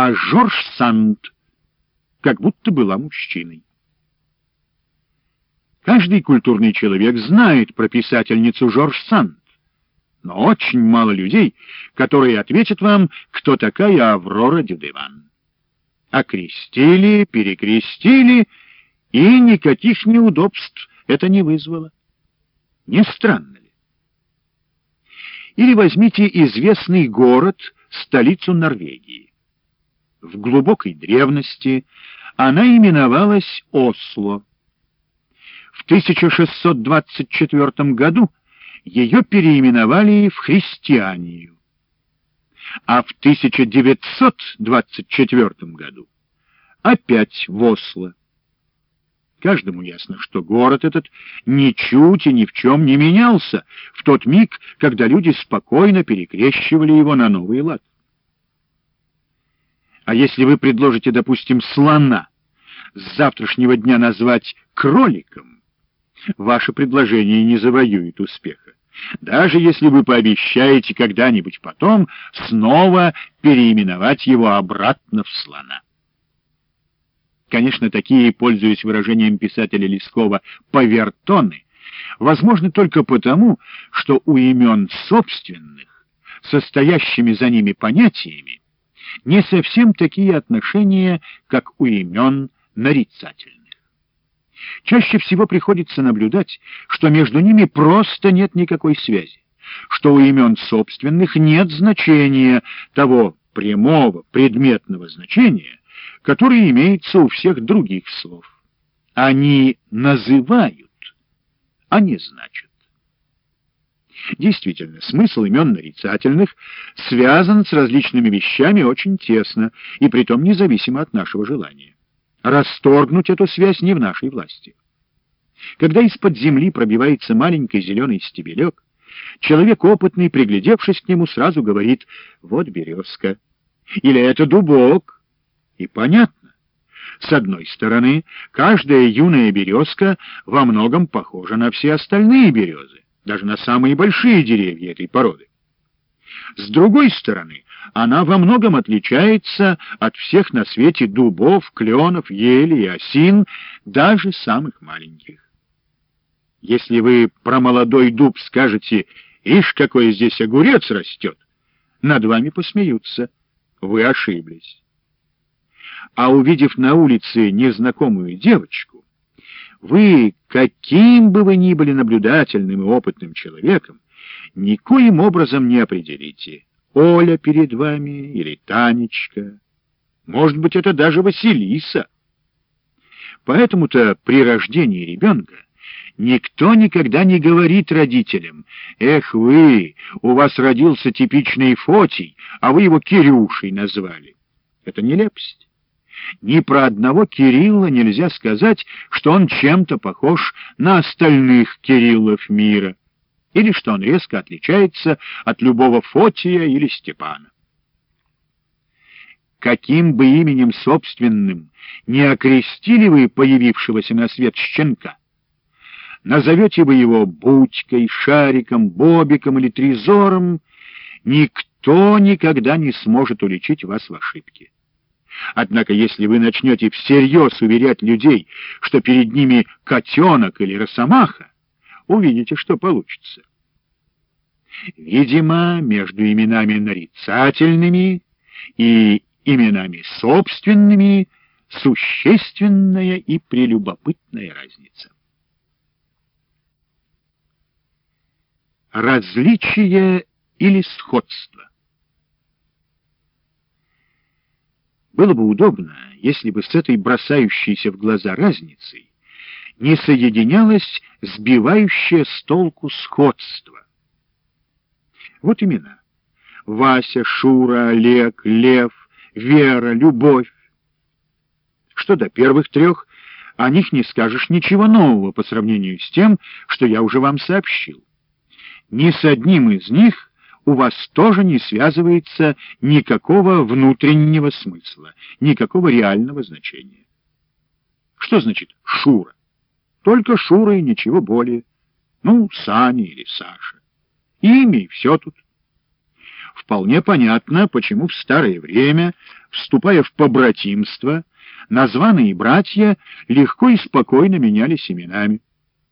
а Жорж Санд, как будто была мужчиной. Каждый культурный человек знает про писательницу Жорж Санд, но очень мало людей, которые ответят вам, кто такая Аврора Дюдеван. Окрестили, перекрестили, и никаких неудобств это не вызвало. Не странно ли? Или возьмите известный город, столицу Норвегии. В глубокой древности она именовалась Осло. В 1624 году ее переименовали в Христианию. А в 1924 году опять в Осло. Каждому ясно, что город этот ничуть и ни в чем не менялся в тот миг, когда люди спокойно перекрещивали его на новый лад. А если вы предложите, допустим, слона с завтрашнего дня назвать кроликом, ваше предложение не завоюет успеха. Даже если вы пообещаете когда-нибудь потом снова переименовать его обратно в слона. Конечно, такие, пользуясь выражением писателя Лескова, «повертоны», возможны только потому, что у имен собственных, состоящими за ними понятиями, не совсем такие отношения, как у имен нарицательных. Чаще всего приходится наблюдать, что между ними просто нет никакой связи, что у имен собственных нет значения того прямого предметного значения, которое имеется у всех других слов. Они называют, а не значат. Действительно, смысл имен нарицательных связан с различными вещами очень тесно, и притом независимо от нашего желания. Расторгнуть эту связь не в нашей власти. Когда из-под земли пробивается маленький зеленый стебелек, человек опытный, приглядевшись к нему, сразу говорит «вот березка» или «это дубок». И понятно. С одной стороны, каждая юная березка во многом похожа на все остальные березы, даже на самые большие деревья этой породы. С другой стороны, она во многом отличается от всех на свете дубов, кленов, ели и осин, даже самых маленьких. Если вы про молодой дуб скажете «Ишь, какой здесь огурец растет!» над вами посмеются. Вы ошиблись. А увидев на улице незнакомую девочку, вы, каким бы вы ни были наблюдательным и опытным человеком, никоим образом не определите, Оля перед вами или Танечка. Может быть, это даже Василиса. Поэтому-то при рождении ребенка никто никогда не говорит родителям, «Эх вы, у вас родился типичный Фотий, а вы его Кирюшей назвали». Это нелепость. Ни про одного Кирилла нельзя сказать, что он чем-то похож на остальных Кириллов мира или что он резко отличается от любого Фотия или Степана. Каким бы именем собственным не окрестили вы появившегося на свет щенка, назовете вы его Будькой, Шариком, Бобиком или Трезором, никто никогда не сможет уличить вас в ошибке. Однако, если вы начнете всерьез уверять людей, что перед ними котенок или росомаха, увидите, что получится. Видимо, между именами нарицательными и именами собственными существенная и прелюбопытная разница. Различие или сходство. Было бы удобно, если бы с этой бросающейся в глаза разницей не соединялось сбивающее с толку сходство. Вот имена. Вася, Шура, Олег, Лев, Вера, Любовь. Что до первых трех, о них не скажешь ничего нового по сравнению с тем, что я уже вам сообщил. Ни с одним из них у вас тоже не связывается никакого внутреннего смысла, никакого реального значения. Что значит «Шура»? Только Шура и ничего более. Ну, Саня или Саша. Имя и все тут. вполне понятно, почему в старое время, вступая в побратимство, названные братья легко и спокойно менялись именами.